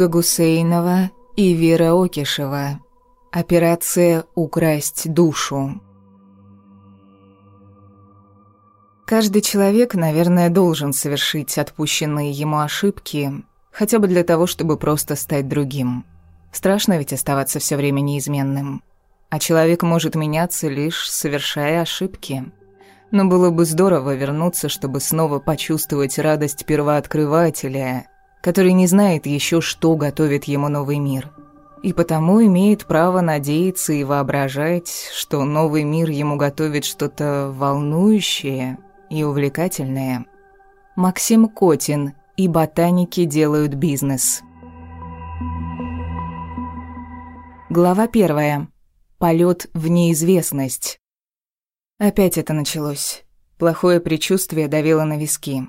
Ольга Гусейнова и Вера Окишева. Операция «Украсть душу». Каждый человек, наверное, должен совершить отпущенные ему ошибки, хотя бы для того, чтобы просто стать другим. Страшно ведь оставаться все время неизменным. А человек может меняться лишь совершая ошибки. Но было бы здорово вернуться, чтобы снова почувствовать радость первооткрывателя, который не знает еще, что готовит ему новый мир. И потому имеет право надеяться и воображать, что новый мир ему готовит что-то волнующее и увлекательное. Максим Котин и ботаники делают бизнес. Глава первая. Полет в неизвестность. Опять это началось. Плохое предчувствие давило на виски.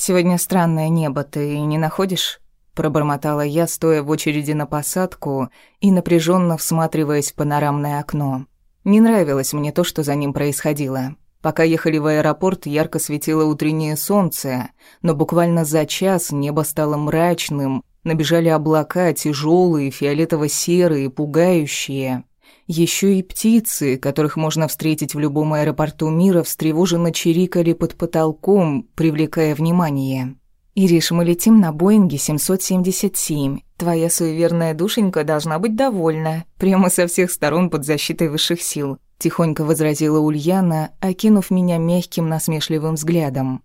«Сегодня странное небо, ты не находишь?» Пробормотала я, стоя в очереди на посадку и напряженно всматриваясь в панорамное окно. Не нравилось мне то, что за ним происходило. Пока ехали в аэропорт, ярко светило утреннее солнце, но буквально за час небо стало мрачным, набежали облака, тяжелые, фиолетово-серые, пугающие. Еще и птицы, которых можно встретить в любом аэропорту мира, встревоженно чирикали под потолком, привлекая внимание. «Ириш, мы летим на Боинге 777. Твоя суеверная душенька должна быть довольна. Прямо со всех сторон под защитой высших сил», — тихонько возразила Ульяна, окинув меня мягким насмешливым взглядом.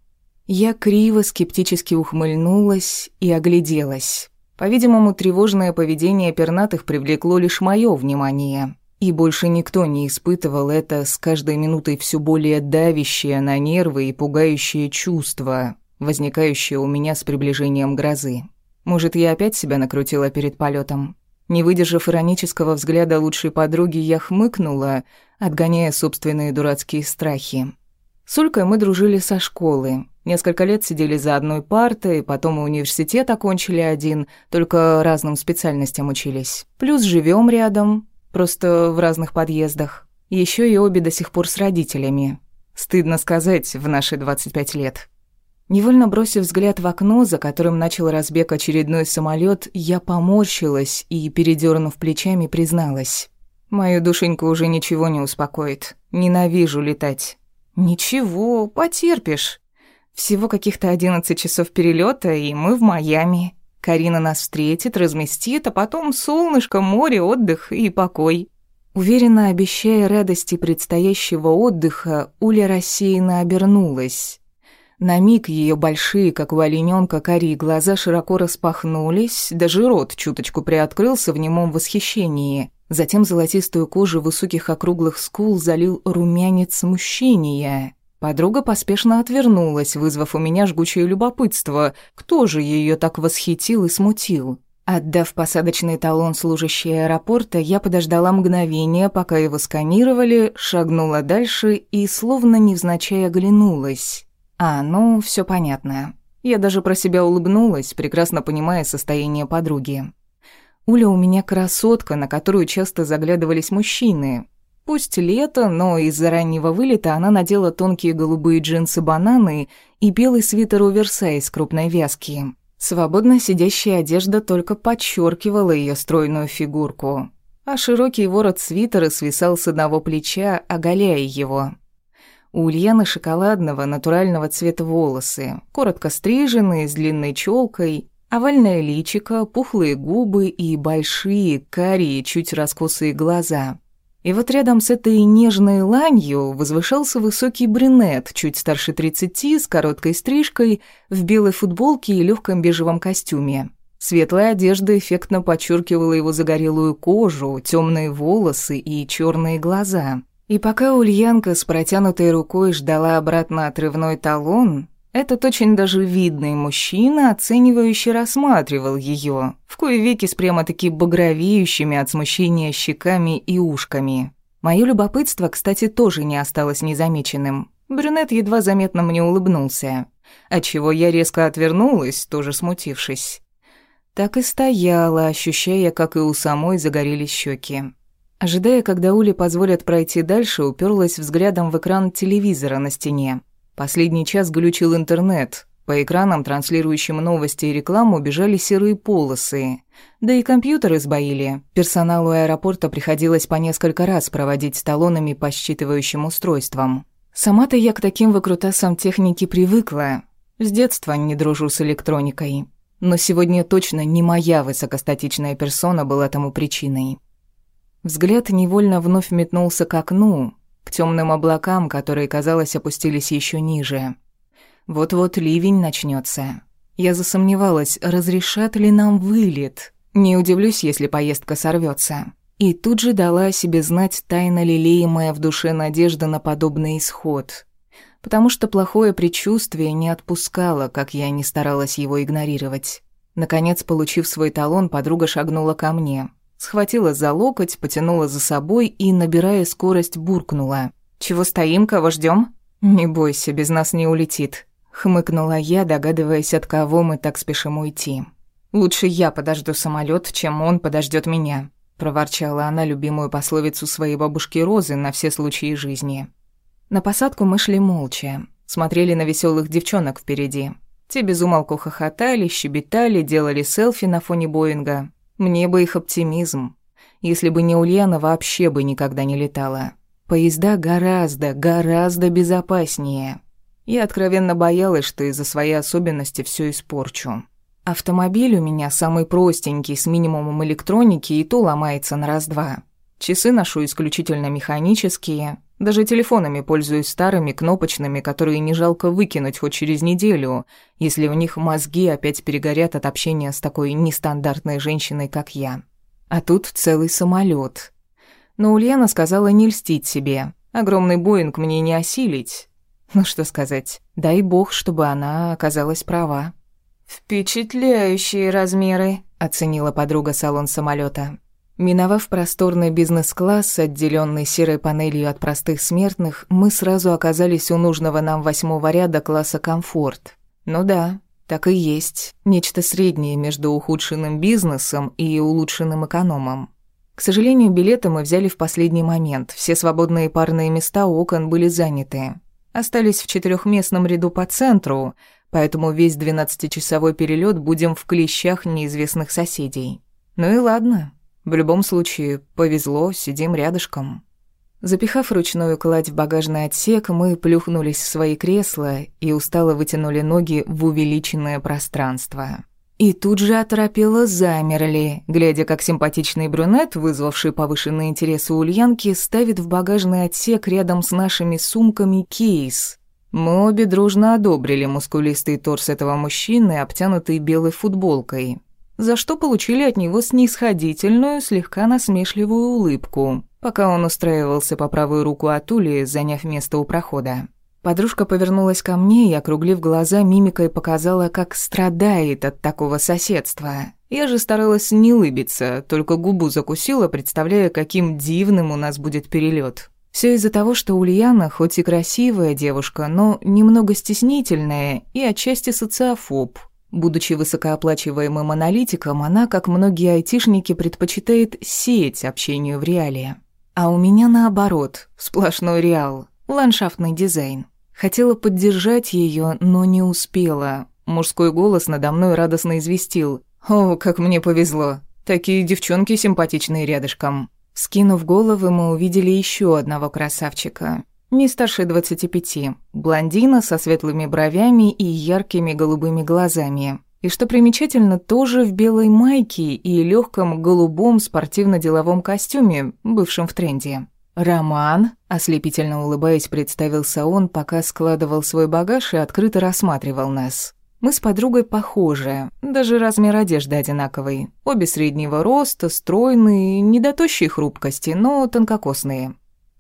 Я криво скептически ухмыльнулась и огляделась. По-видимому, тревожное поведение пернатых привлекло лишь мое внимание. И больше никто не испытывал это с каждой минутой все более давящее на нервы и пугающее чувство, возникающее у меня с приближением грозы. Может, я опять себя накрутила перед полетом? Не выдержав иронического взгляда лучшей подруги, я хмыкнула, отгоняя собственные дурацкие страхи. С Улькой мы дружили со школы. Несколько лет сидели за одной партой, потом и университет окончили один, только разным специальностям учились. Плюс живем рядом, просто в разных подъездах. Еще и обе до сих пор с родителями. Стыдно сказать, в наши 25 лет. Невольно бросив взгляд в окно, за которым начал разбег очередной самолет, я поморщилась и, передернув плечами, призналась. Мою душеньку уже ничего не успокоит. Ненавижу летать. Ничего, потерпишь. Всего каких-то 11 часов перелета, и мы в Майами. Карина нас встретит, разместит, а потом солнышко, море, отдых и покой. Уверенно обещая радости предстоящего отдыха, Уля рассеянно обернулась. На миг ее большие, как у олененка, карие глаза широко распахнулись, даже рот чуточку приоткрылся в немом восхищении. Затем золотистую кожу высоких округлых скул залил румянец смущения. Подруга поспешно отвернулась, вызвав у меня жгучее любопытство. Кто же ее так восхитил и смутил? Отдав посадочный талон служащей аэропорта, я подождала мгновение, пока его сканировали, шагнула дальше и, словно невзначай, оглянулась. А, ну, все понятно. Я даже про себя улыбнулась, прекрасно понимая состояние подруги. Уля у меня красотка, на которую часто заглядывались мужчины. Пусть лето, но из-за раннего вылета она надела тонкие голубые джинсы-бананы и белый свитер оверсайз крупной вязки. Свободно сидящая одежда только подчеркивала ее стройную фигурку, а широкий ворот свитера свисал с одного плеча, оголяя его. У Ульяны шоколадного, натурального цвета волосы, коротко стриженные, с длинной челкой, овальное личико, пухлые губы и большие, карие, чуть раскосые глаза. И вот рядом с этой нежной ланью возвышался высокий брюнет, чуть старше тридцати, с короткой стрижкой, в белой футболке и легком бежевом костюме. Светлая одежда эффектно подчеркивала его загорелую кожу, темные волосы и черные глаза. И пока Ульянка с протянутой рукой ждала обратно отрывной талон, этот очень даже видный мужчина, оценивающе рассматривал ее, в кое веки с прямо-таки багровеющими от смущения щеками и ушками. Мое любопытство, кстати, тоже не осталось незамеченным. Брюнет едва заметно мне улыбнулся, отчего я резко отвернулась, тоже смутившись. Так и стояла, ощущая, как и у самой загорелись щеки. Ожидая, когда Уле позволят пройти дальше, уперлась взглядом в экран телевизора на стене. Последний час глючил интернет. По экранам, транслирующим новости и рекламу, бежали серые полосы. Да и компьютеры сбоили. Персоналу аэропорта приходилось по несколько раз проводить с талонами по считывающим устройствам. Сама-то я к таким выкрутасам техники привыкла. С детства не дружу с электроникой. Но сегодня точно не моя высокостатичная персона была тому причиной. Взгляд невольно вновь метнулся к окну, к темным облакам, которые, казалось, опустились еще ниже. Вот-вот ливень начнется. Я засомневалась, разрешат ли нам вылет. Не удивлюсь, если поездка сорвется. И тут же дала о себе знать тайно лелеемая в душе надежда на подобный исход. Потому что плохое предчувствие не отпускало, как я не старалась его игнорировать. Наконец, получив свой талон, подруга шагнула ко мне. Схватила за локоть, потянула за собой и, набирая скорость, буркнула. «Чего стоим, кого ждем? «Не бойся, без нас не улетит», Хмыкнула я, догадываясь, от кого мы так спешим уйти. «Лучше я подожду самолет, чем он подождет меня», проворчала она любимую пословицу своей бабушки Розы на все случаи жизни. На посадку мы шли молча, смотрели на веселых девчонок впереди. Те безумолку хохотали, щебетали, делали селфи на фоне Боинга. Мне бы их оптимизм. Если бы не Ульяна, вообще бы никогда не летала. Поезда гораздо, гораздо безопаснее. Я откровенно боялась, что из-за своей особенности все испорчу. Автомобиль у меня самый простенький, с минимумом электроники, и то ломается на раз-два. Часы ношу исключительно механические. Даже телефонами пользуюсь старыми, кнопочными, которые не жалко выкинуть хоть через неделю, если у них мозги опять перегорят от общения с такой нестандартной женщиной, как я. А тут целый самолет. Но Ульяна сказала не льстить себе. Огромный Боинг мне не осилить. Ну что сказать, дай бог, чтобы она оказалась права. «Впечатляющие размеры», — оценила подруга салон самолета. Миновав просторный бизнес-класс, отделенный серой панелью от простых смертных, мы сразу оказались у нужного нам восьмого ряда класса «Комфорт». Ну да, так и есть. Нечто среднее между ухудшенным бизнесом и улучшенным экономом. К сожалению, билеты мы взяли в последний момент. Все свободные парные места у окон были заняты остались в четырехместном ряду по центру, поэтому весь двенадцатичасовой перелет будем в клещах неизвестных соседей. Ну и ладно, в любом случае, повезло, сидим рядышком. Запихав ручную кладь в багажный отсек, мы плюхнулись в свои кресла и устало вытянули ноги в увеличенное пространство. И тут же оторопело замерли, глядя, как симпатичный брюнет, вызвавший повышенный интерес у Ульянки, ставит в багажный отсек рядом с нашими сумками кейс. Мы обе дружно одобрили мускулистый торс этого мужчины, обтянутый белой футболкой, за что получили от него снисходительную, слегка насмешливую улыбку, пока он устраивался по правую руку от Ули, заняв место у прохода. Подружка повернулась ко мне и, округлив глаза, мимикой показала, как страдает от такого соседства. Я же старалась не улыбиться, только губу закусила, представляя, каким дивным у нас будет перелет. Все из-за того, что Ульяна, хоть и красивая девушка, но немного стеснительная и отчасти социофоб. Будучи высокооплачиваемым аналитиком, она, как многие айтишники, предпочитает сеть общению в реале. А у меня наоборот, сплошной реал, ландшафтный дизайн. Хотела поддержать ее, но не успела. Мужской голос надо мной радостно известил. «О, как мне повезло! Такие девчонки симпатичные рядышком!» Скинув головы, мы увидели еще одного красавчика. Не старше двадцати пяти. Блондина со светлыми бровями и яркими голубыми глазами. И что примечательно, тоже в белой майке и легком голубом спортивно-деловом костюме, бывшем в тренде. «Роман?» – ослепительно улыбаясь, представился он, пока складывал свой багаж и открыто рассматривал нас. Мы с подругой похожи, даже размер одежды одинаковый. Обе среднего роста, стройные, не до хрупкости, но тонкокосные.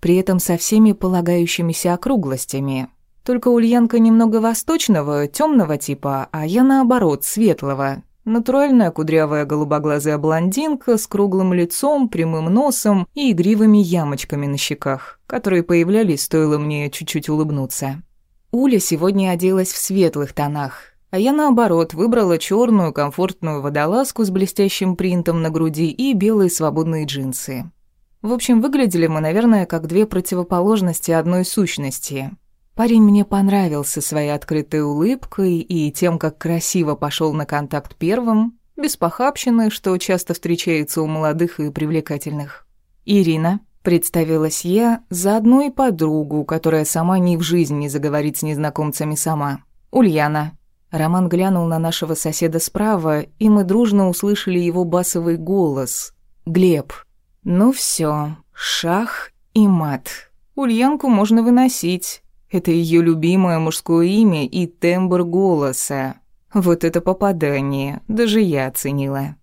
При этом со всеми полагающимися округлостями. Только Ульянка немного восточного, темного типа, а я наоборот, светлого, Натуральная кудрявая голубоглазая блондинка с круглым лицом, прямым носом и игривыми ямочками на щеках, которые появлялись, стоило мне чуть-чуть улыбнуться. Уля сегодня оделась в светлых тонах, а я, наоборот, выбрала черную комфортную водолазку с блестящим принтом на груди и белые свободные джинсы. В общем, выглядели мы, наверное, как две противоположности одной сущности. Парень мне понравился своей открытой улыбкой и тем, как красиво пошел на контакт первым, без похабщины, что часто встречается у молодых и привлекательных. «Ирина», — представилась я, заодно и подругу, которая сама ни в жизни не заговорит с незнакомцами сама. «Ульяна». Роман глянул на нашего соседа справа, и мы дружно услышали его басовый голос. «Глеб». «Ну все, шах и мат. Ульянку можно выносить». Это ее любимое мужское имя и тембр голоса. Вот это попадание, даже я оценила.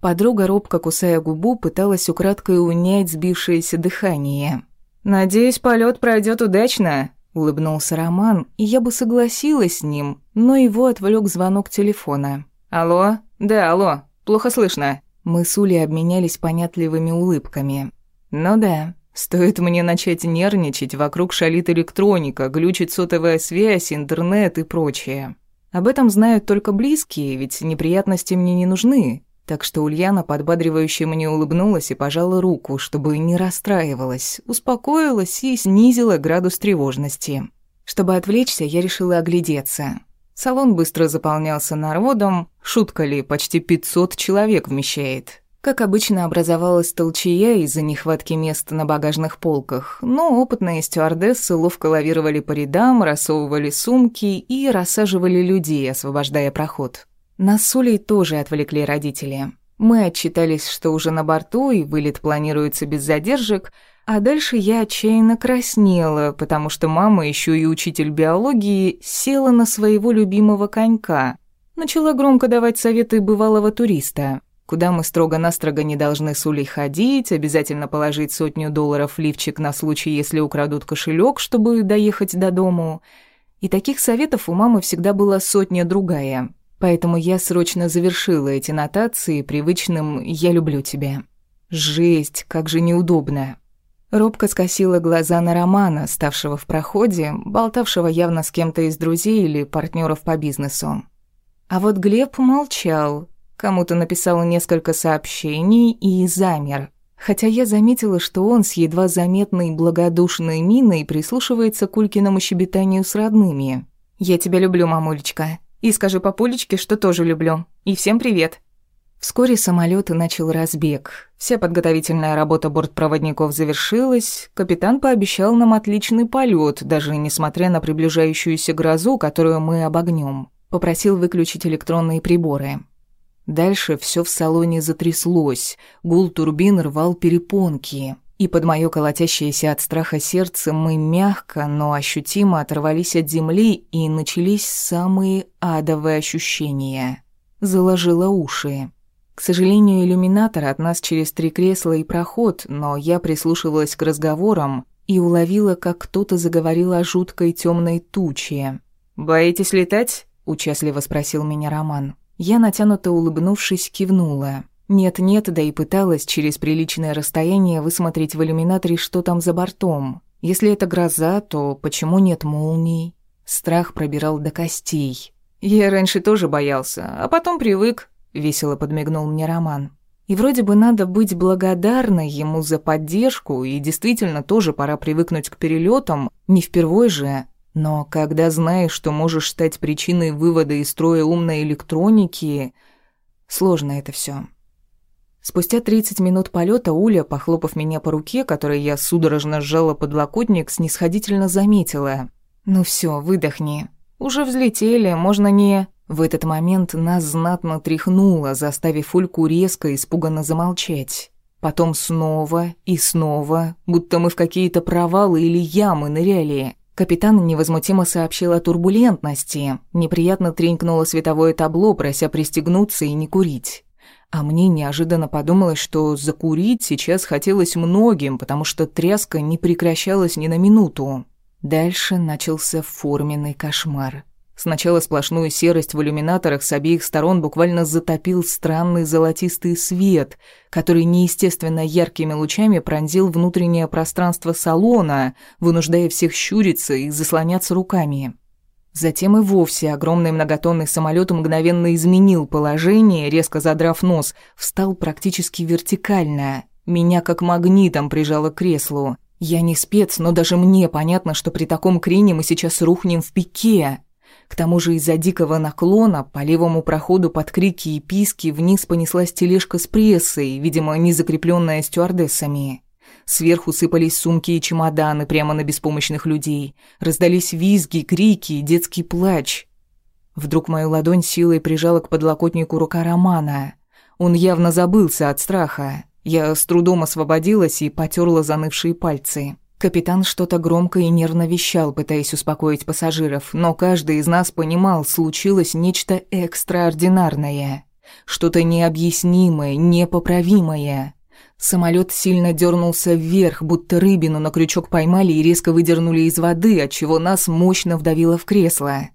Подруга, робко кусая губу, пыталась украдкой унять сбившееся дыхание. «Надеюсь, полет пройдет удачно», — улыбнулся Роман, и я бы согласилась с ним, но его отвлек звонок телефона. «Алло? Да, алло. Плохо слышно». Мы с Улей обменялись понятливыми улыбками. «Ну да, Стоит мне начать нервничать, вокруг шалит электроника, глючит сотовая связь, интернет и прочее. Об этом знают только близкие, ведь неприятности мне не нужны. Так что Ульяна подбадривающе мне улыбнулась и пожала руку, чтобы не расстраивалась, успокоилась и снизила градус тревожности. Чтобы отвлечься, я решила оглядеться. Салон быстро заполнялся народом, шутка ли, почти 500 человек вмещает. Как обычно, образовалась толчая из-за нехватки места на багажных полках, но опытные стюардессы ловко лавировали по рядам, рассовывали сумки и рассаживали людей, освобождая проход. Нас с Улей тоже отвлекли родители. Мы отчитались, что уже на борту и вылет планируется без задержек, а дальше я отчаянно краснела, потому что мама, еще и учитель биологии, села на своего любимого конька. Начала громко давать советы бывалого туриста куда мы строго-настрого не должны с Улей ходить, обязательно положить сотню долларов в лифчик на случай, если украдут кошелек, чтобы доехать до дому. И таких советов у мамы всегда была сотня другая. Поэтому я срочно завершила эти нотации привычным «я люблю тебя». Жесть, как же неудобно. Робко скосила глаза на Романа, ставшего в проходе, болтавшего явно с кем-то из друзей или партнеров по бизнесу. А вот Глеб молчал, Кому-то написал несколько сообщений и замер. Хотя я заметила, что он с едва заметной благодушной миной прислушивается к Улькиному щебетанию с родными. «Я тебя люблю, мамулечка. И скажи папулечке, что тоже люблю. И всем привет». Вскоре самолет начал разбег. Вся подготовительная работа бортпроводников завершилась. Капитан пообещал нам отличный полет, даже несмотря на приближающуюся грозу, которую мы обогнем. Попросил выключить электронные приборы. Дальше все в салоне затряслось, гул турбин рвал перепонки, и под моё колотящееся от страха сердце мы мягко, но ощутимо оторвались от земли, и начались самые адовые ощущения. Заложило уши. К сожалению, иллюминатор от нас через три кресла и проход, но я прислушивалась к разговорам и уловила, как кто-то заговорил о жуткой темной туче. «Боитесь летать?» – участливо спросил меня Роман. Я, натянуто улыбнувшись, кивнула. Нет-нет, да и пыталась через приличное расстояние высмотреть в иллюминаторе, что там за бортом. Если это гроза, то почему нет молний? Страх пробирал до костей. Я раньше тоже боялся, а потом привык, весело подмигнул мне Роман. И вроде бы надо быть благодарной ему за поддержку, и действительно тоже пора привыкнуть к перелетам, не впервой же, но когда знаешь, что можешь стать причиной вывода из строя умной электроники, сложно это все. Спустя 30 минут полета Уля, похлопав меня по руке, которой я судорожно сжала подлокотник, снисходительно заметила. «Ну все, выдохни. Уже взлетели, можно не...» В этот момент нас знатно тряхнуло, заставив Ульку резко испуганно замолчать. Потом снова и снова, будто мы в какие-то провалы или ямы ныряли. Капитан невозмутимо сообщил о турбулентности. Неприятно тренькнуло световое табло, прося пристегнуться и не курить. А мне неожиданно подумалось, что закурить сейчас хотелось многим, потому что тряска не прекращалась ни на минуту. Дальше начался форменный кошмар. Сначала сплошную серость в иллюминаторах с обеих сторон буквально затопил странный золотистый свет, который неестественно яркими лучами пронзил внутреннее пространство салона, вынуждая всех щуриться и заслоняться руками. Затем и вовсе огромный многотонный самолет мгновенно изменил положение, резко задрав нос, встал практически вертикально. Меня как магнитом прижало к креслу. Я не спец, но даже мне понятно, что при таком крине мы сейчас рухнем в пике. К тому же из-за дикого наклона по левому проходу под крики и писки вниз понеслась тележка с прессой, видимо, не закрепленная стюардессами. Сверху сыпались сумки и чемоданы прямо на беспомощных людей. Раздались визги, крики, детский плач. Вдруг мою ладонь силой прижала к подлокотнику рука Романа. Он явно забылся от страха. Я с трудом освободилась и потерла занывшие пальцы. Капитан что-то громко и нервно вещал, пытаясь успокоить пассажиров, но каждый из нас понимал, случилось нечто экстраординарное. Что-то необъяснимое, непоправимое. Самолет сильно дернулся вверх, будто рыбину на крючок поймали и резко выдернули из воды, отчего нас мощно вдавило в кресло.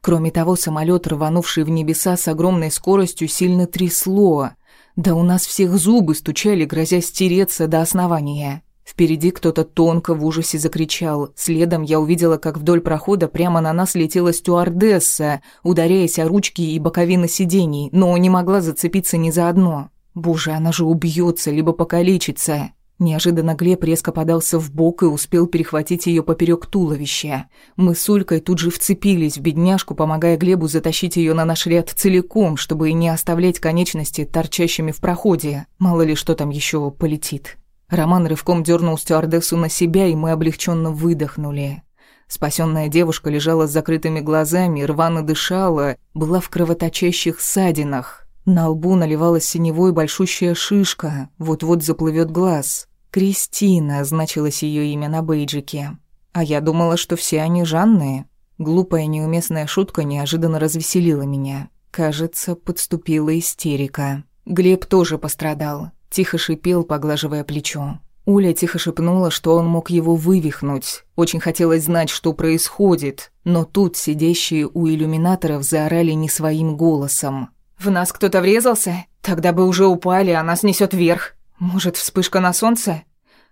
Кроме того, самолет, рванувший в небеса с огромной скоростью, сильно трясло. Да у нас всех зубы стучали, грозя стереться до основания. Впереди кто-то тонко в ужасе закричал. Следом я увидела, как вдоль прохода прямо на нас летела стюардесса, ударяясь о ручки и боковины сидений, но не могла зацепиться ни за одно. Боже, она же убьется, либо покалечится. Неожиданно Глеб резко подался в бок и успел перехватить ее поперек туловища. Мы с Улькой тут же вцепились в бедняжку, помогая Глебу затащить ее на наш ряд целиком, чтобы не оставлять конечности торчащими в проходе. Мало ли что там еще полетит. Роман рывком дернул стюардессу на себя, и мы облегченно выдохнули. Спасенная девушка лежала с закрытыми глазами, рвано дышала, была в кровоточащих ссадинах. На лбу наливалась синевой большущая шишка, вот-вот заплывет глаз. Кристина значилось ее имя на бейджике. А я думала, что все они Жанны. Глупая неуместная шутка неожиданно развеселила меня. Кажется, подступила истерика. Глеб тоже пострадал. Тихо шипел, поглаживая плечо. Уля тихо шепнула, что он мог его вывихнуть. Очень хотелось знать, что происходит, но тут сидящие у иллюминаторов заорали не своим голосом. В нас кто-то врезался? Тогда бы уже упали, а нас несет вверх. Может, вспышка на солнце?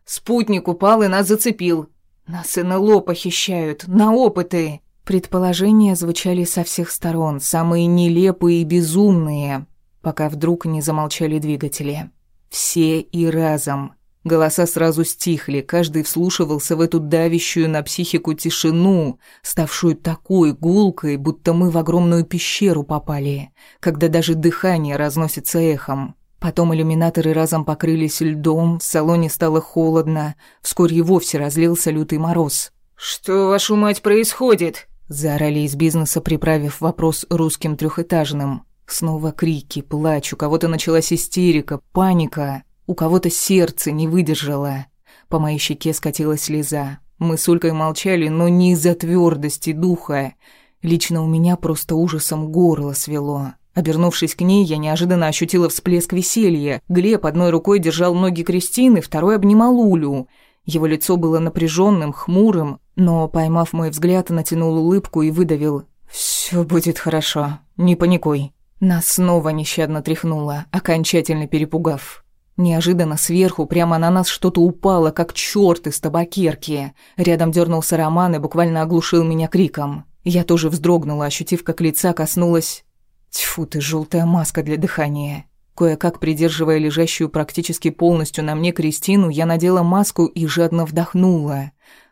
Спутник упал и нас зацепил. Нас НЛО похищают, на опыты. Предположения звучали со всех сторон, самые нелепые и безумные, пока вдруг не замолчали двигатели. Все и разом. Голоса сразу стихли, каждый вслушивался в эту давящую на психику тишину, ставшую такой гулкой, будто мы в огромную пещеру попали, когда даже дыхание разносится эхом. Потом иллюминаторы разом покрылись льдом, в салоне стало холодно, вскоре и вовсе разлился лютый мороз. «Что, вашу мать, происходит?» Заорали из бизнеса, приправив вопрос русским трехэтажным. Снова крики, плач, у кого-то началась истерика, паника. У кого-то сердце не выдержало. По моей щеке скатилась слеза. Мы с Улькой молчали, но не из-за твердости духа. Лично у меня просто ужасом горло свело. Обернувшись к ней, я неожиданно ощутила всплеск веселья. Глеб одной рукой держал ноги Кристины, второй обнимал Улю. Его лицо было напряженным, хмурым, но, поймав мой взгляд, натянул улыбку и выдавил «Все будет хорошо, не паникуй». Нас снова нещадно тряхнуло, окончательно перепугав. Неожиданно сверху прямо на нас что-то упало, как чёрт из табакерки. Рядом дернулся Роман и буквально оглушил меня криком. Я тоже вздрогнула, ощутив, как лица коснулась... Тьфу ты, желтая маска для дыхания. Кое-как придерживая лежащую практически полностью на мне Кристину, я надела маску и жадно вдохнула.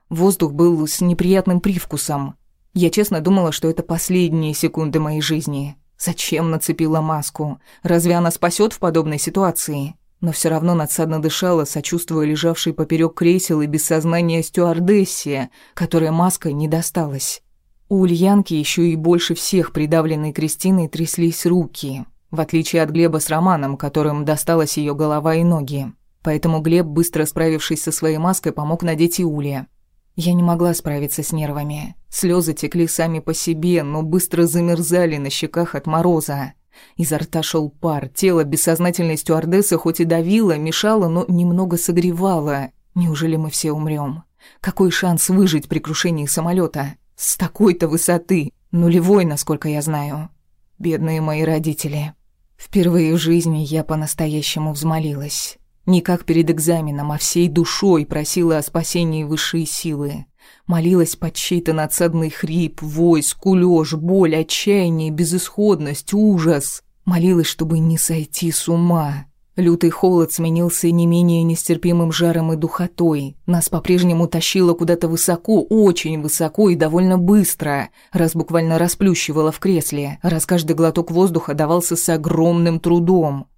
Воздух был с неприятным привкусом. Я честно думала, что это последние секунды моей жизни. Зачем нацепила маску? Разве она спасет в подобной ситуации? но все равно надсадно дышала, сочувствуя лежавшей поперек кресел и без сознания стюардессе, которой маска не досталась. У Ульянки еще и больше всех придавленной Кристиной тряслись руки, в отличие от Глеба с Романом, которым досталась ее голова и ноги. Поэтому Глеб, быстро справившись со своей маской, помог надеть и Уле. Я не могла справиться с нервами. Слезы текли сами по себе, но быстро замерзали на щеках от мороза. Изо рта шел пар, тело бессознательной стюардессы хоть и давило, мешало, но немного согревало. Неужели мы все умрем? Какой шанс выжить при крушении самолета? С такой-то высоты. Нулевой, насколько я знаю. Бедные мои родители. Впервые в жизни я по-настоящему взмолилась. Не как перед экзаменом, а всей душой просила о спасении высшей силы. Молилась под чей-то надсадный хрип, вой, скулёж, боль, отчаяние, безысходность, ужас. Молилась, чтобы не сойти с ума. Лютый холод сменился не менее нестерпимым жаром и духотой. Нас по-прежнему тащило куда-то высоко, очень высоко и довольно быстро, раз буквально расплющивало в кресле, раз каждый глоток воздуха давался с огромным трудом.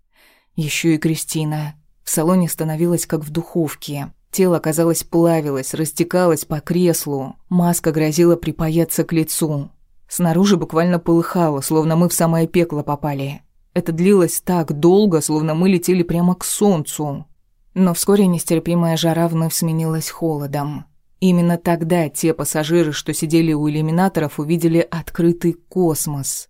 Еще и Кристина. В салоне становилось как в духовке. Тело, казалось, плавилось, растекалось по креслу. Маска грозила припаяться к лицу. Снаружи буквально полыхало, словно мы в самое пекло попали. Это длилось так долго, словно мы летели прямо к солнцу. Но вскоре нестерпимая жара вновь сменилась холодом. Именно тогда те пассажиры, что сидели у иллюминаторов, увидели открытый космос.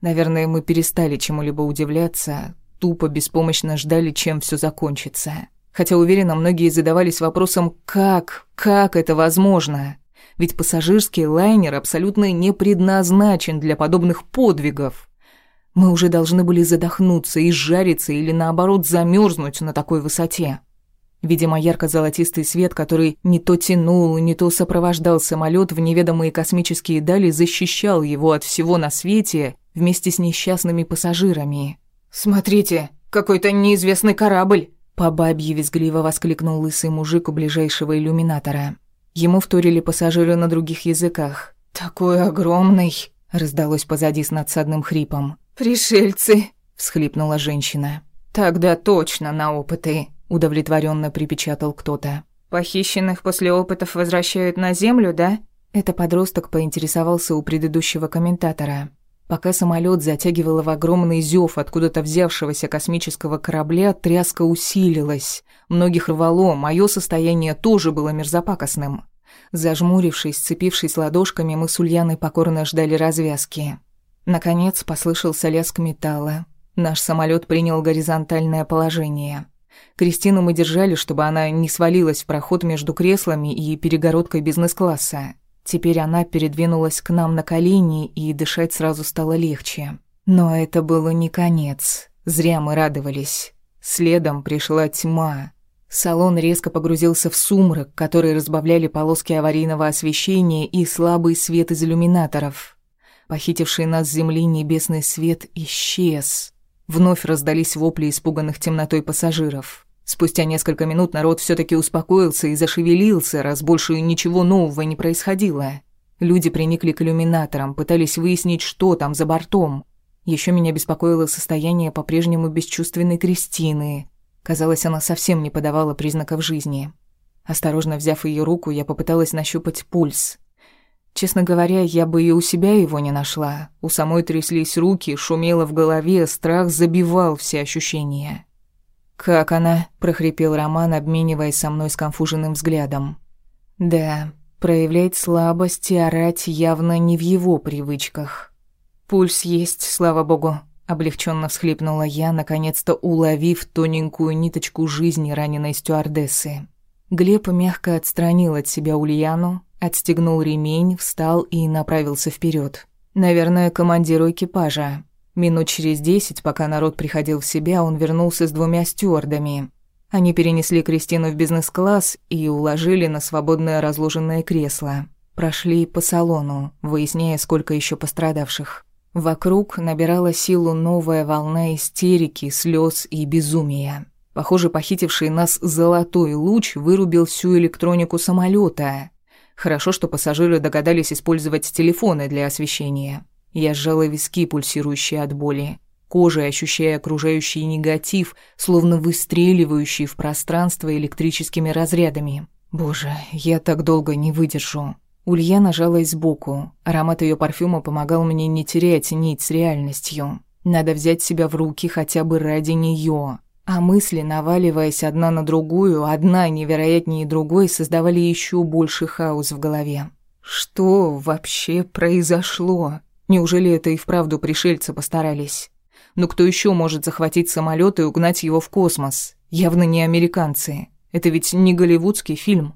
Наверное, мы перестали чему-либо удивляться, тупо беспомощно ждали, чем все закончится. Хотя, уверена, многие задавались вопросом «как? Как это возможно?» Ведь пассажирский лайнер абсолютно не предназначен для подобных подвигов. Мы уже должны были задохнуться, изжариться или, наоборот, замерзнуть на такой высоте. Видимо, ярко-золотистый свет, который не то тянул, не то сопровождал самолет в неведомые космические дали, защищал его от всего на свете вместе с несчастными пассажирами. «Смотрите, какой-то неизвестный корабль!» По бабье визгливо воскликнул лысый мужик у ближайшего иллюминатора. Ему вторили пассажиры на других языках. «Такой огромный!» — раздалось позади с надсадным хрипом. «Пришельцы!» — всхлипнула женщина. «Тогда точно на опыты!» — удовлетворенно припечатал кто-то. «Похищенных после опытов возвращают на Землю, да?» Это подросток поинтересовался у предыдущего комментатора. Пока самолет затягивало в огромный зев откуда-то взявшегося космического корабля, тряска усилилась. Многих рвало, мое состояние тоже было мерзопакостным. Зажмурившись, сцепившись ладошками, мы с Ульяной покорно ждали развязки. Наконец послышался лязг металла. Наш самолет принял горизонтальное положение. Кристину мы держали, чтобы она не свалилась в проход между креслами и перегородкой бизнес-класса. Теперь она передвинулась к нам на колени, и дышать сразу стало легче. Но это было не конец. Зря мы радовались. Следом пришла тьма. Салон резко погрузился в сумрак, который разбавляли полоски аварийного освещения и слабый свет из иллюминаторов. Похитивший нас с земли небесный свет исчез. Вновь раздались вопли испуганных темнотой пассажиров. Спустя несколько минут народ все таки успокоился и зашевелился, раз больше ничего нового не происходило. Люди приникли к иллюминаторам, пытались выяснить, что там за бортом. Еще меня беспокоило состояние по-прежнему бесчувственной Кристины. Казалось, она совсем не подавала признаков жизни. Осторожно взяв ее руку, я попыталась нащупать пульс. Честно говоря, я бы и у себя его не нашла. У самой тряслись руки, шумело в голове, страх забивал все ощущения. «Как она?» – прохрипел Роман, обмениваясь со мной сконфуженным взглядом. «Да, проявлять слабость и орать явно не в его привычках. Пульс есть, слава богу», – облегченно всхлипнула я, наконец-то уловив тоненькую ниточку жизни раненой стюардессы. Глеб мягко отстранил от себя Ульяну, Отстегнул ремень, встал и направился вперед. Наверное, командиру экипажа. Минут через десять, пока народ приходил в себя, он вернулся с двумя стюардами. Они перенесли Кристину в бизнес-класс и уложили на свободное разложенное кресло. Прошли по салону, выясняя, сколько еще пострадавших. Вокруг набирала силу новая волна истерики, слез и безумия. Похоже, похитивший нас золотой луч вырубил всю электронику самолета. Хорошо, что пассажиры догадались использовать телефоны для освещения. Я сжала виски, пульсирующие от боли, кожей ощущая окружающий негатив, словно выстреливающий в пространство электрическими разрядами. Боже, я так долго не выдержу. Ульяна жалась сбоку. Аромат ее парфюма помогал мне не терять нить с реальностью. Надо взять себя в руки хотя бы ради нее. А мысли, наваливаясь одна на другую, одна невероятнее другой, создавали еще больше хаос в голове. Что вообще произошло? Неужели это и вправду пришельцы постарались? Ну кто еще может захватить самолет и угнать его в космос? Явно не американцы. Это ведь не голливудский фильм.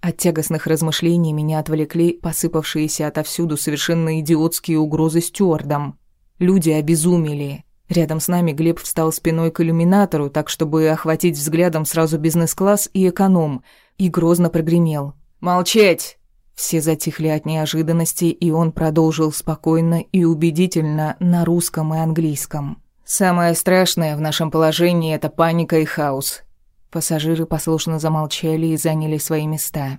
От тягостных размышлений меня отвлекли посыпавшиеся отовсюду совершенно идиотские угрозы стюардам. Люди обезумели. Рядом с нами Глеб встал спиной к иллюминатору, так чтобы охватить взглядом сразу бизнес-класс и эконом, и грозно прогремел. «Молчать!» Все затихли от неожиданности, и он продолжил спокойно и убедительно на русском и английском. Самое страшное в нашем положении — это паника и хаос». Пассажиры послушно замолчали и заняли свои места.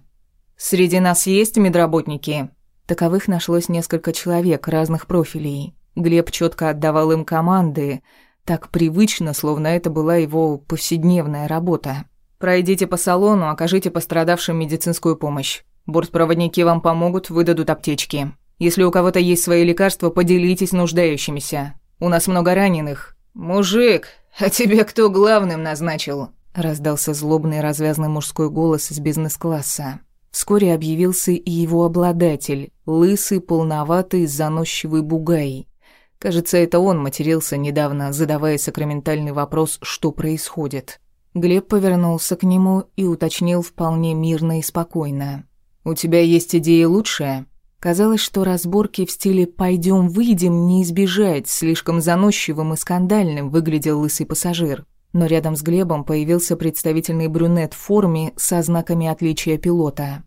«Среди нас есть медработники?» Таковых нашлось несколько человек разных профилей. Глеб четко отдавал им команды, так привычно, словно это была его повседневная работа. «Пройдите по салону, окажите пострадавшим медицинскую помощь. Бортпроводники вам помогут, выдадут аптечки. Если у кого-то есть свои лекарства, поделитесь нуждающимися. У нас много раненых». «Мужик, а тебе кто главным назначил?» Раздался злобный развязный мужской голос из бизнес-класса. Вскоре объявился и его обладатель, лысый, полноватый, заносчивый бугай. Кажется, это он матерился недавно, задавая сакраментальный вопрос, что происходит. Глеб повернулся к нему и уточнил вполне мирно и спокойно. «У тебя есть идеи лучшие?» Казалось, что разборки в стиле «пойдем выйдем» не избежать, слишком заносчивым и скандальным выглядел лысый пассажир. Но рядом с Глебом появился представительный брюнет в форме со знаками отличия пилота.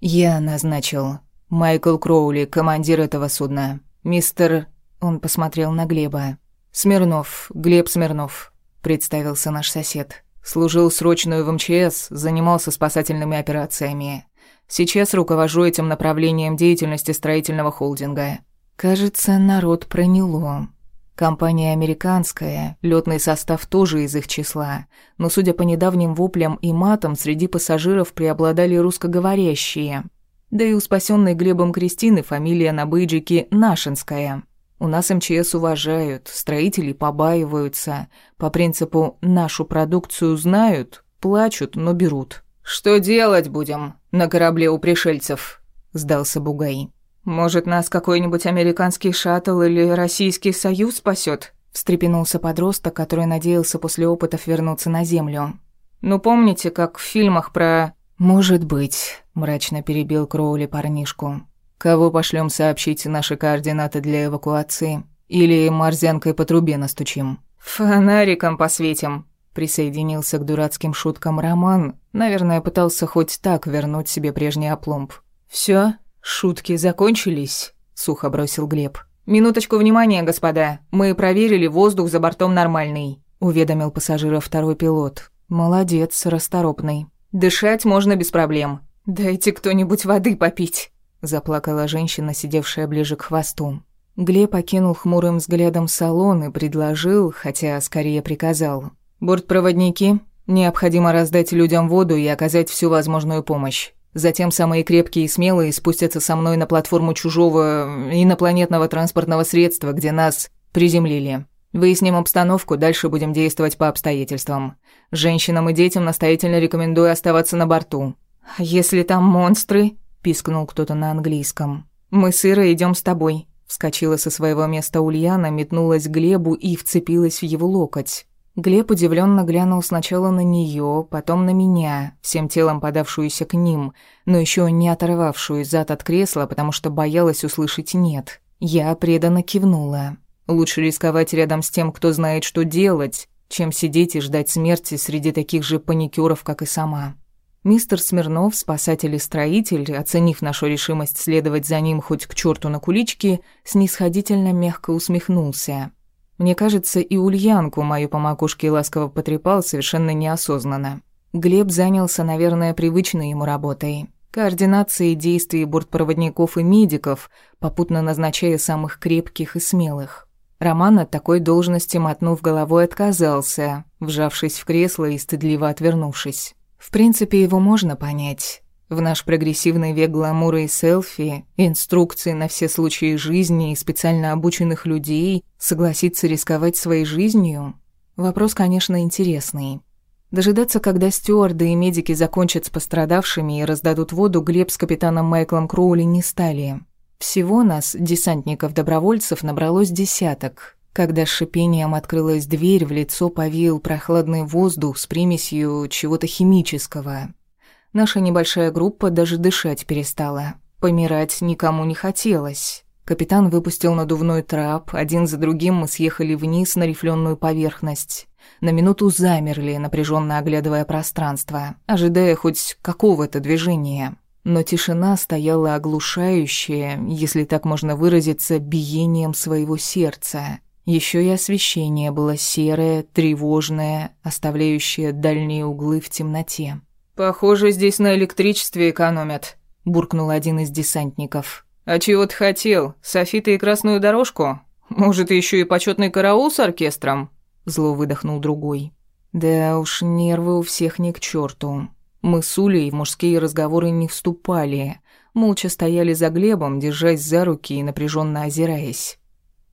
«Я назначил. Майкл Кроули, командир этого судна. Мистер...» Он посмотрел на Глеба. «Смирнов, Глеб Смирнов», — представился наш сосед. «Служил срочную в МЧС, занимался спасательными операциями. Сейчас руковожу этим направлением деятельности строительного холдинга. Кажется, народ проняло. Компания американская, летный состав тоже из их числа, но, судя по недавним воплям и матам, среди пассажиров преобладали русскоговорящие. Да и у спасенной Глебом Кристины фамилия на бейджике Нашинская. У нас МЧС уважают, строители побаиваются. По принципу «нашу продукцию знают», плачут, но берут. «Что делать будем на корабле у пришельцев?» – сдался Бугай. «Может, нас какой-нибудь американский шаттл или Российский Союз спасет? встрепенулся подросток, который надеялся после опытов вернуться на Землю. «Ну, помните, как в фильмах про...» «Может быть», – мрачно перебил Кроули парнишку. «Кого пошлем сообщить наши координаты для эвакуации? Или морзянкой по трубе настучим?» «Фонариком посветим», Присоединился к дурацким шуткам Роман. Наверное, пытался хоть так вернуть себе прежний опломб. «Всё? Шутки закончились?» — сухо бросил Глеб. «Минуточку внимания, господа. Мы проверили, воздух за бортом нормальный», — уведомил пассажира второй пилот. «Молодец, расторопный. Дышать можно без проблем. Дайте кто-нибудь воды попить», — заплакала женщина, сидевшая ближе к хвосту. Глеб окинул хмурым взглядом салон и предложил, хотя скорее приказал. Бортпроводники, необходимо раздать людям воду и оказать всю возможную помощь. Затем самые крепкие и смелые спустятся со мной на платформу чужого инопланетного транспортного средства, где нас приземлили. Выясним обстановку, дальше будем действовать по обстоятельствам. Женщинам и детям настоятельно рекомендую оставаться на борту. «А «Если там монстры?» – пискнул кто-то на английском. «Мы с Ирой идём с тобой». Вскочила со своего места Ульяна, метнулась к Глебу и вцепилась в его локоть. Глеб удивленно глянул сначала на нее, потом на меня, всем телом подавшуюся к ним, но еще не оторвавшую зад от кресла, потому что боялась услышать «нет». Я преданно кивнула. Лучше рисковать рядом с тем, кто знает, что делать, чем сидеть и ждать смерти среди таких же паникеров, как и сама. Мистер Смирнов, спасатель и строитель, оценив нашу решимость следовать за ним хоть к черту на куличке, снисходительно мягко усмехнулся. Мне кажется, и Ульянку мою по макушке ласково потрепал совершенно неосознанно. Глеб занялся, наверное, привычной ему работой. Координацией действий бортпроводников и медиков, попутно назначая самых крепких и смелых. Роман от такой должности, мотнув головой, отказался, вжавшись в кресло и стыдливо отвернувшись. В принципе, его можно понять. В наш прогрессивный век гламура и селфи, инструкции на все случаи жизни и специально обученных людей согласиться рисковать своей жизнью? Вопрос, конечно, интересный. Дожидаться, когда стюарды и медики закончат с пострадавшими и раздадут воду, Глеб с капитаном Майклом Кроули не стали. Всего нас, десантников-добровольцев, набралось десяток. Когда с шипением открылась дверь, в лицо повеял прохладный воздух с примесью чего-то химического. Наша небольшая группа даже дышать перестала. Помирать никому не хотелось. Капитан выпустил надувной трап, один за другим мы съехали вниз на рифленую поверхность. На минуту замерли, напряженно оглядывая пространство, ожидая хоть какого-то движения. Но тишина стояла оглушающая, если так можно выразиться, биением своего сердца. Еще и освещение было серое, тревожное, оставляющее дальние углы в темноте. «Похоже, здесь на электричестве экономят», — буркнул один из десантников. «А чего ты хотел? Софита и красную дорожку? Может, еще и почетный караул с оркестром?» Зло выдохнул другой. «Да уж, нервы у всех не к черту. Мы с Улей в мужские разговоры не вступали, молча стояли за Глебом, держась за руки и напряженно озираясь.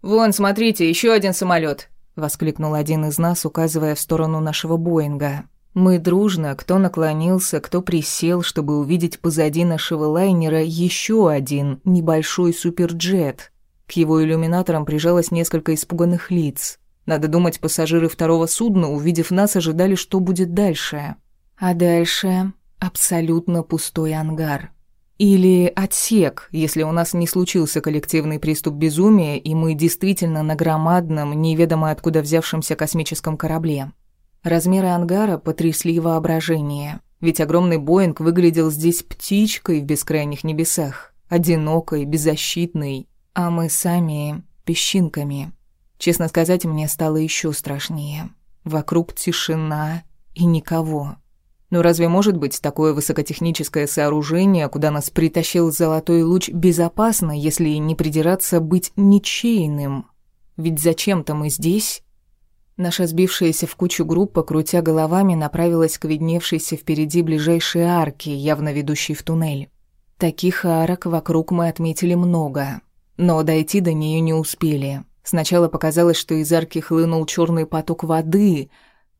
«Вон, смотрите, еще один самолет, воскликнул один из нас, указывая в сторону нашего Боинга. Мы дружно, кто наклонился, кто присел, чтобы увидеть позади нашего лайнера еще один небольшой суперджет. К его иллюминаторам прижалось несколько испуганных лиц. Надо думать, пассажиры второго судна, увидев нас, ожидали, что будет дальше. А дальше абсолютно пустой ангар. Или отсек, если у нас не случился коллективный приступ безумия, и мы действительно на громадном, неведомо откуда взявшемся космическом корабле. Размеры ангара потрясли воображение, ведь огромный Боинг выглядел здесь птичкой в бескрайних небесах, одинокой, беззащитной, а мы сами — песчинками. Честно сказать, мне стало еще страшнее. Вокруг тишина и никого. Но разве может быть такое высокотехническое сооружение, куда нас притащил золотой луч, безопасно, если не придираться быть ничейным? Ведь зачем-то мы здесь. Наша сбившаяся в кучу группа, крутя головами, направилась к видневшейся впереди ближайшей арке, явно ведущей в туннель. Таких арок вокруг мы отметили много, но дойти до нее не успели. Сначала показалось, что из арки хлынул черный поток воды,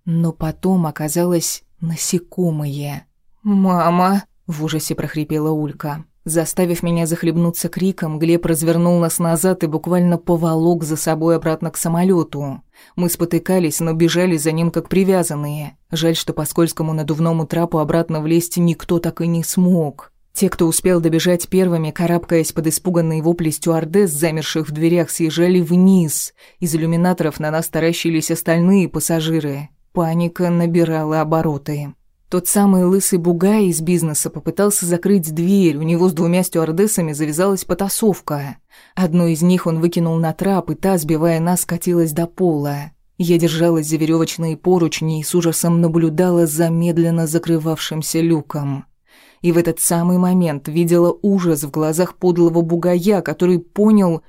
но потом оказалось Насекомые. «Мама!» — в ужасе прохрипела Улька. Заставив меня захлебнуться криком, Глеб развернул нас назад и буквально поволок за собой обратно к самолету. Мы спотыкались, но бежали за ним как привязанные. Жаль, что по скользкому надувному трапу обратно влезть никто так и не смог. Те, кто успел добежать первыми, карабкаясь под испуганной вопли стюардесс, замерших в дверях, съезжали вниз. Из иллюминаторов на нас таращились остальные пассажиры. Паника набирала обороты. Тот самый лысый бугай из бизнеса попытался закрыть дверь, у него с двумя стюардессами завязалась потасовка. Одну из них он выкинул на трап, и та, сбивая нас, скатилась до пола. Я держалась за веревочные поручни и с ужасом наблюдала за медленно закрывавшимся люком. И в этот самый момент видела ужас в глазах подлого бугая, который понял,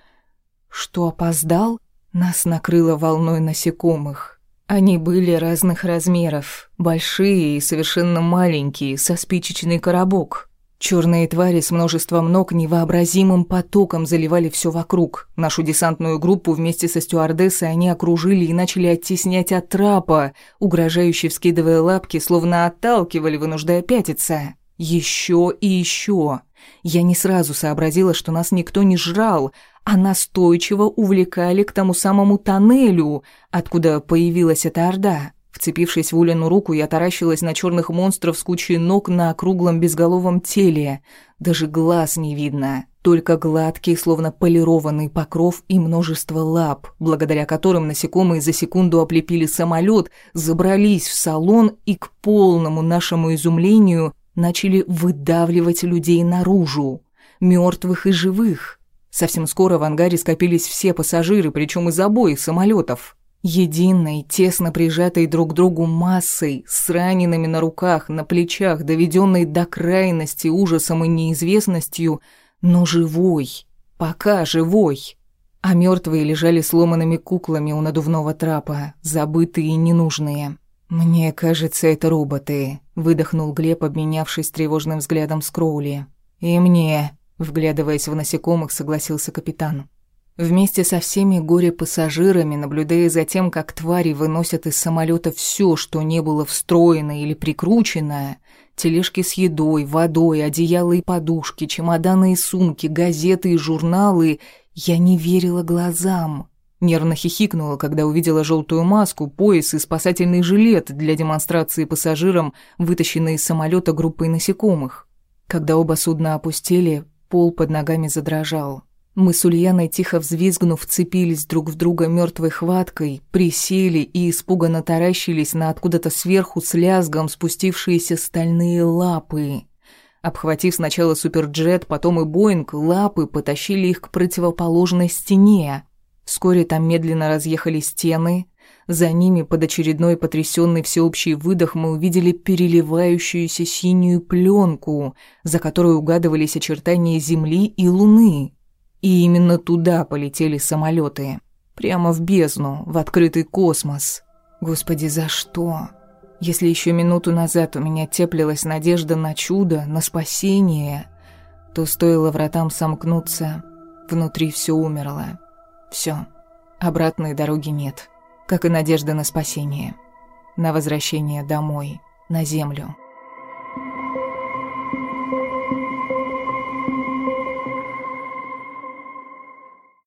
что опоздал, нас накрыло волной насекомых. Они были разных размеров, большие и совершенно маленькие, со спичечный коробок. Черные твари с множеством ног невообразимым потоком заливали все вокруг. Нашу десантную группу вместе со стюардессой они окружили и начали оттеснять от трапа, угрожающе вскидывая лапки, словно отталкивали, вынуждая пятиться. Еще и еще. Я не сразу сообразила, что нас никто не жрал, а настойчиво увлекали к тому самому тоннелю, откуда появилась эта орда. Вцепившись в Улину руку, я таращилась на черных монстров с кучей ног на округлом безголовом теле. Даже глаз не видно, только гладкий, словно полированный покров и множество лап, благодаря которым насекомые за секунду облепили самолет, забрались в салон и, к полному нашему изумлению, начали выдавливать людей наружу, мертвых и живых. Совсем скоро в ангаре скопились все пассажиры, причем из обоих самолетов. Единой, тесно прижатой друг к другу массой, с ранеными на руках, на плечах, доведенной до крайности ужасом и неизвестностью, но живой, пока живой. А мертвые лежали сломанными куклами у надувного трапа, забытые и ненужные. «Мне кажется, это роботы», — выдохнул Глеб, обменявшись тревожным взглядом с Кроули. «И мне», — вглядываясь в насекомых, согласился капитан. Вместе со всеми горе-пассажирами, наблюдая за тем, как твари выносят из самолета все, что не было встроено или прикручено, тележки с едой, водой, одеяла и подушки, чемоданы и сумки, газеты и журналы, я не верила глазам. Нервно хихикнула, когда увидела желтую маску, пояс и спасательный жилет для демонстрации пассажирам, вытащенные из самолета группой насекомых. Когда оба судна опустили, пол под ногами задрожал. Мы с Ульяной, тихо взвизгнув, вцепились друг в друга мертвой хваткой, присели и испуганно таращились на откуда-то сверху с лязгом спустившиеся стальные лапы. Обхватив сначала суперджет, потом и Боинг, лапы потащили их к противоположной стене. Вскоре там медленно разъехались стены. За ними под очередной потрясенный всеобщий выдох мы увидели переливающуюся синюю пленку, за которой угадывались очертания Земли и Луны. И именно туда полетели самолеты, Прямо в бездну, в открытый космос. Господи, за что? Если еще минуту назад у меня теплилась надежда на чудо, на спасение, то стоило вратам сомкнуться, внутри все умерло. Все. Обратной дороги нет. Как и надежды на спасение. На возвращение домой, на землю.